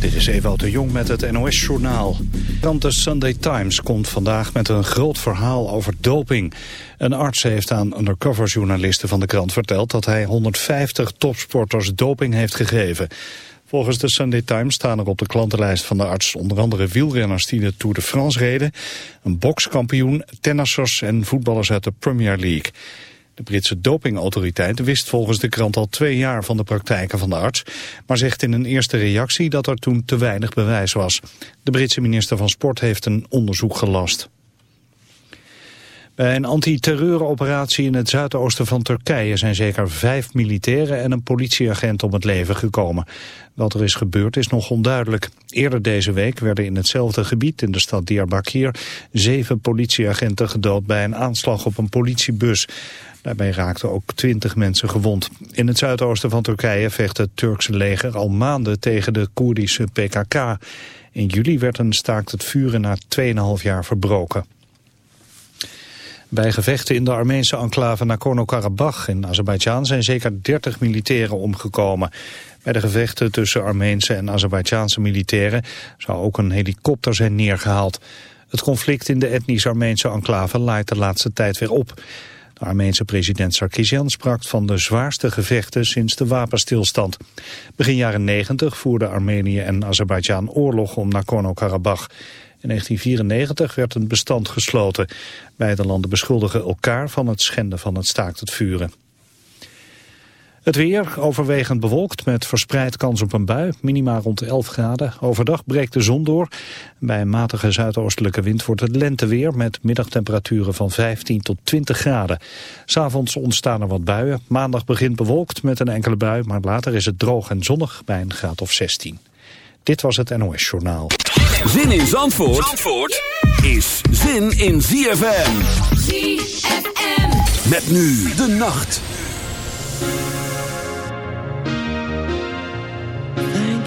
Dit is Ewout de Jong met het NOS-journaal. De Sunday Times komt vandaag met een groot verhaal over doping. Een arts heeft aan undercover-journalisten van de krant verteld... dat hij 150 topsporters doping heeft gegeven. Volgens de Sunday Times staan er op de klantenlijst van de arts... onder andere wielrenners die de Tour de France reden... een bokskampioen, tennissers en voetballers uit de Premier League... De Britse dopingautoriteit wist volgens de krant al twee jaar van de praktijken van de arts, maar zegt in een eerste reactie dat er toen te weinig bewijs was. De Britse minister van Sport heeft een onderzoek gelast. Bij een antiterreuroperatie in het zuidoosten van Turkije zijn zeker vijf militairen en een politieagent om het leven gekomen. Wat er is gebeurd is nog onduidelijk. Eerder deze week werden in hetzelfde gebied in de stad Diyarbakir zeven politieagenten gedood bij een aanslag op een politiebus. Daarbij raakten ook twintig mensen gewond. In het zuidoosten van Turkije vecht het Turkse leger al maanden tegen de Koerdische PKK. In juli werd een staakt het vuren na 2,5 jaar verbroken. Bij gevechten in de Armeense enclave Nagorno-Karabakh in Azerbeidzjan zijn zeker 30 militairen omgekomen. Bij de gevechten tussen Armeense en Azerbeidzjaanse militairen zou ook een helikopter zijn neergehaald. Het conflict in de etnisch Armeense enclave laait de laatste tijd weer op. De Armeense president Sarkisian sprak van de zwaarste gevechten sinds de wapenstilstand. Begin jaren 90 voerden Armenië en Azerbeidzjan oorlog om Nagorno-Karabakh. In 1994 werd een bestand gesloten. Beide landen beschuldigen elkaar van het schenden van het staakt het vuren. Het weer overwegend bewolkt met verspreid kans op een bui, minima rond 11 graden. Overdag breekt de zon door. Bij een matige zuidoostelijke wind wordt het lenteweer met middagtemperaturen van 15 tot 20 graden. S'avonds ontstaan er wat buien. Maandag begint bewolkt met een enkele bui, maar later is het droog en zonnig bij een graad of 16. Dit was het NOS Journaal. Zin in Zandvoort, Zandvoort is zin in ZFM. ZFM. Met nu de nacht.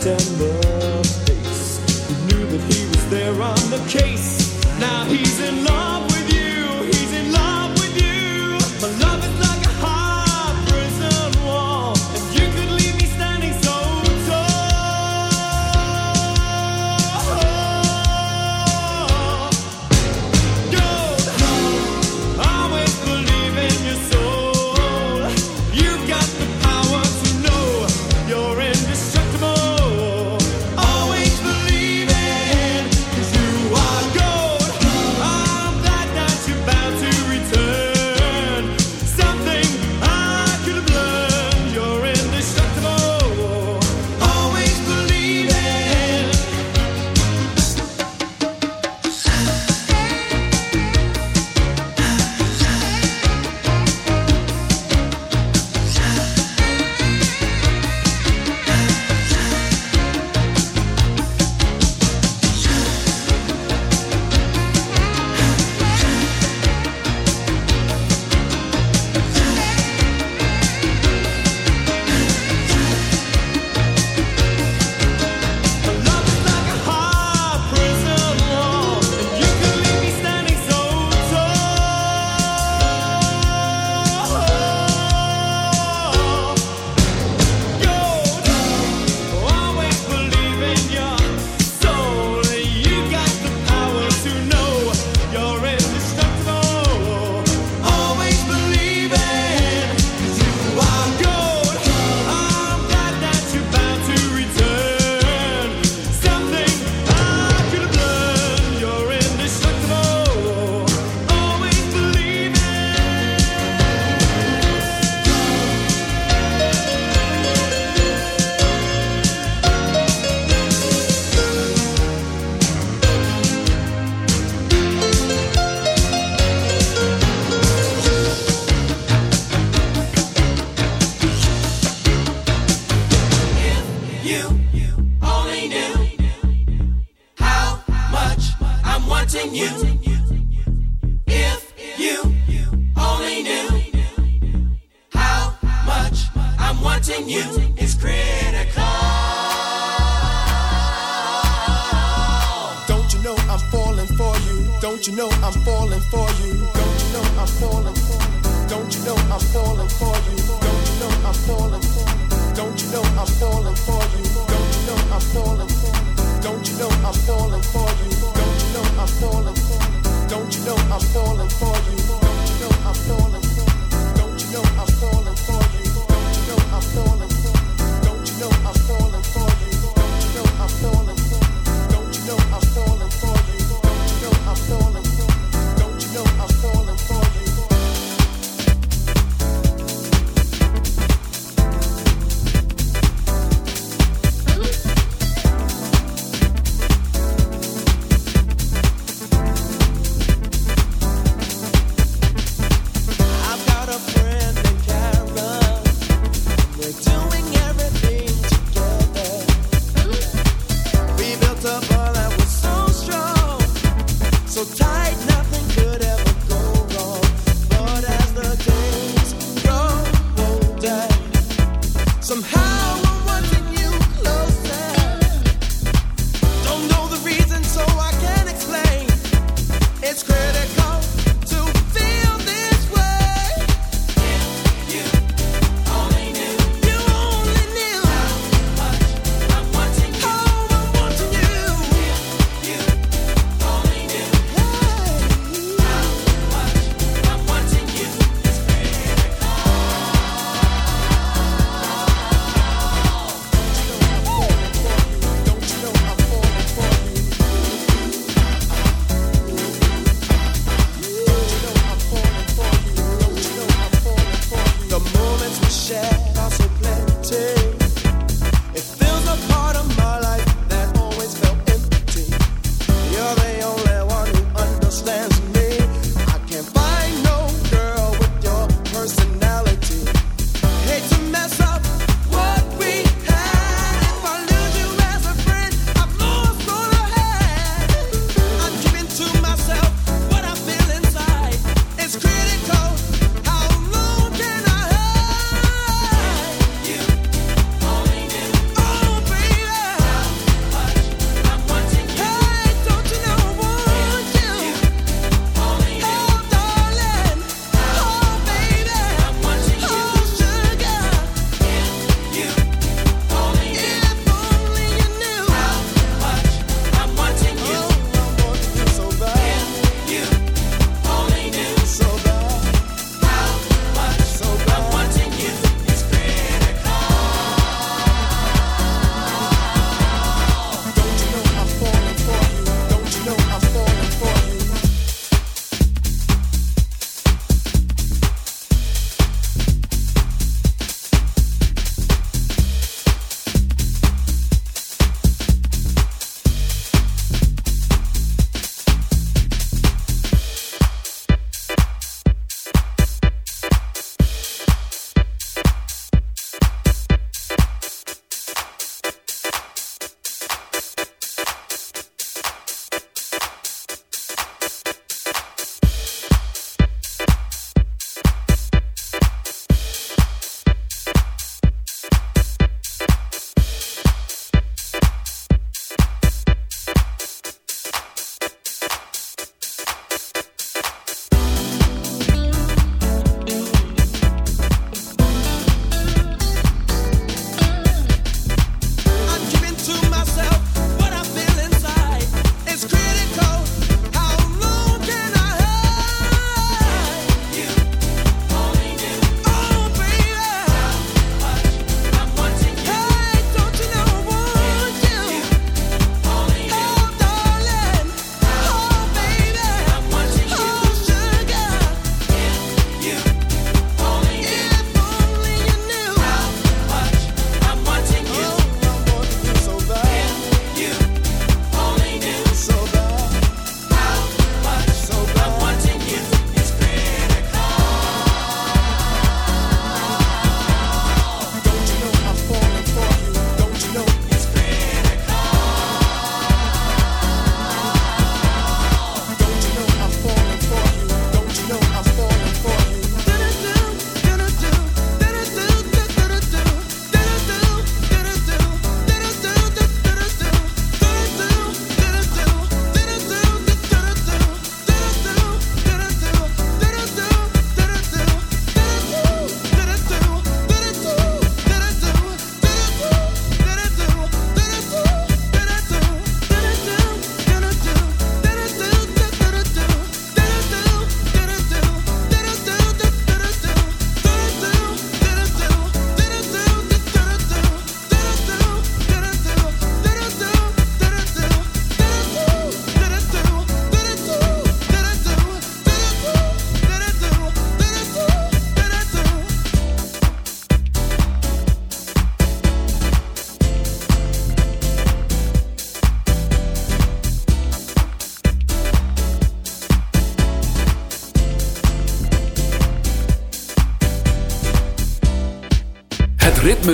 the face who knew that he was there on the case. Now he's in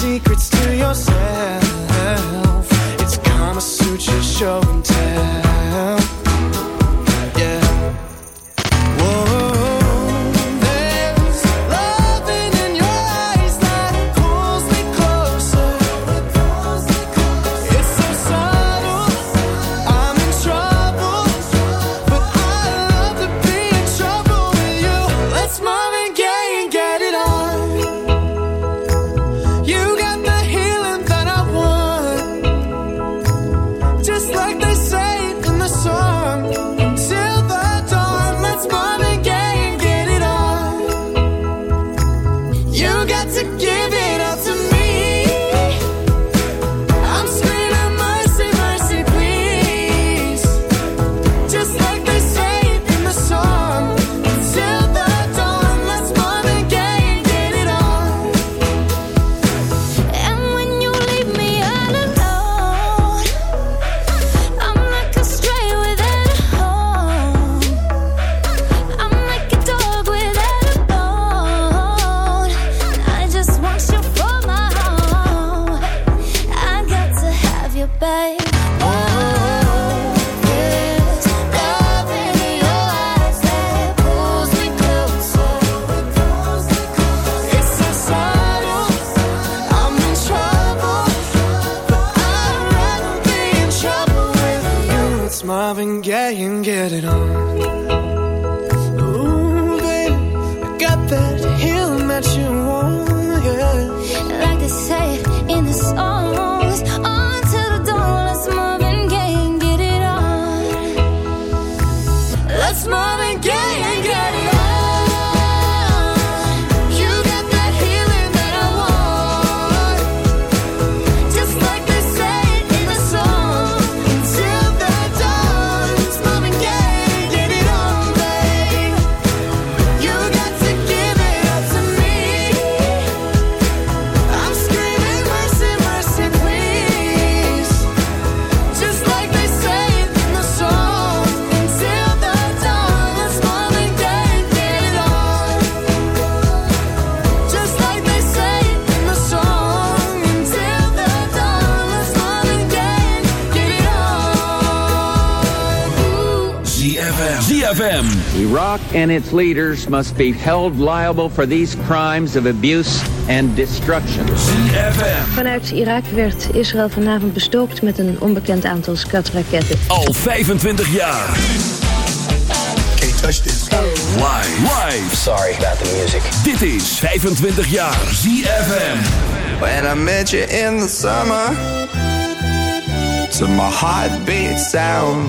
Secrets to yourself. It's Kama Sutra show and tell. That's more than gay. ZFM. Iraq and its leaders must be held liable for these crimes of abuse and destruction. ZFM. Vanuit Irak werd Israël vanavond bestookt met een onbekend aantal skatraketten. Al 25 jaar. Can't touch this. Live. Live. Sorry about the music. Dit is 25 jaar ZFM. When I met you in the summer, to my heartbeat sound,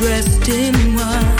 dressed in white.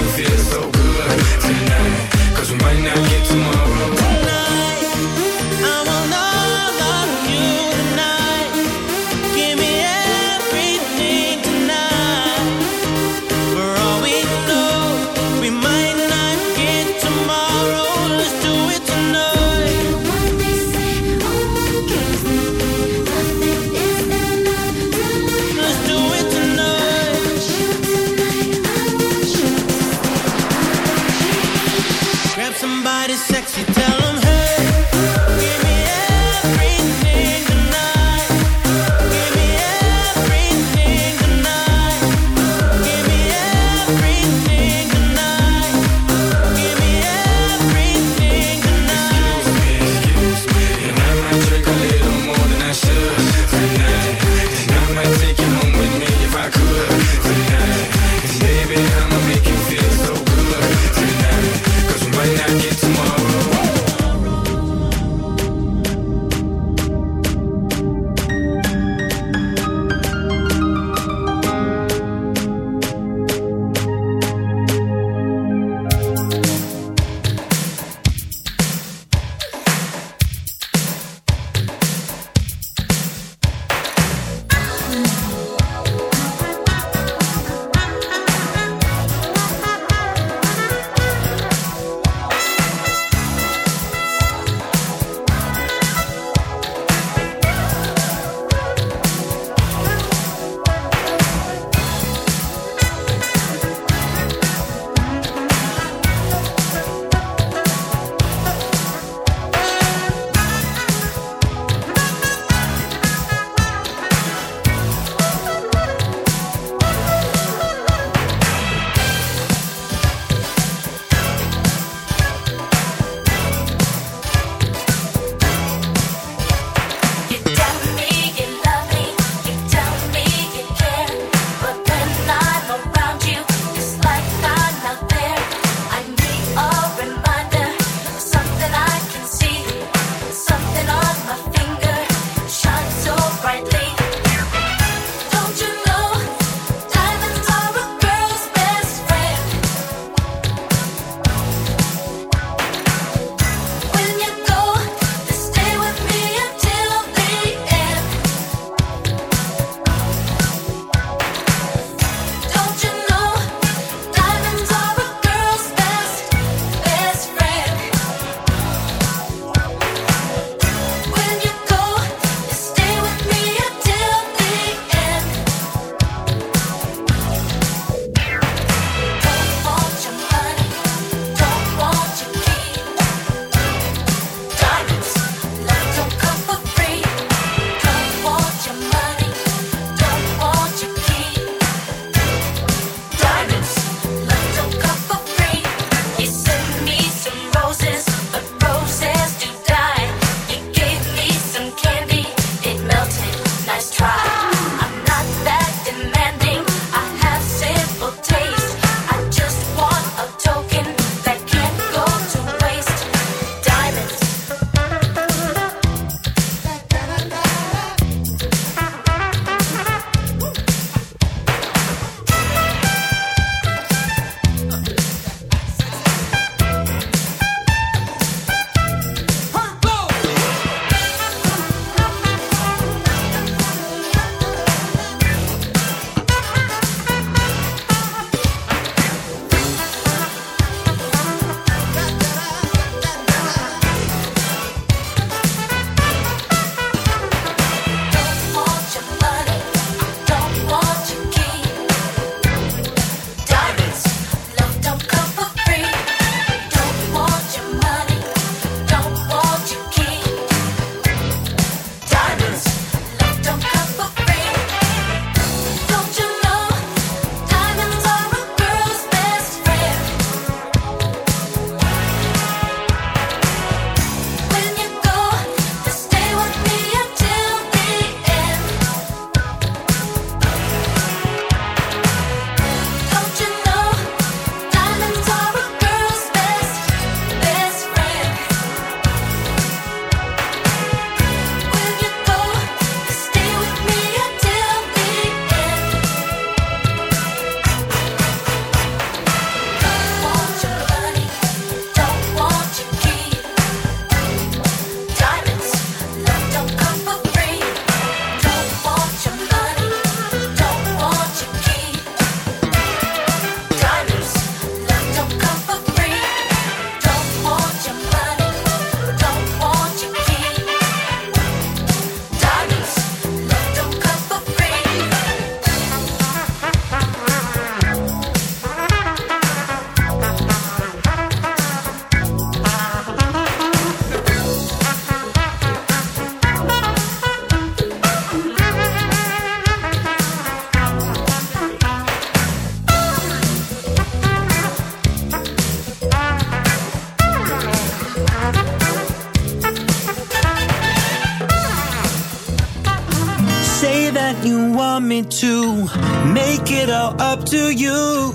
to you.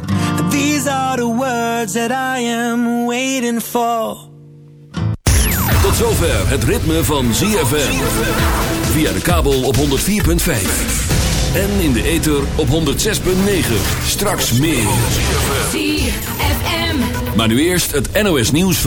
These are the words that I am waiting for. Tot zover het ritme van ZFM. Via de kabel op 104.5. En in de ether op 106.9. Straks meer. ZFM. Maar nu eerst het NOS nieuws.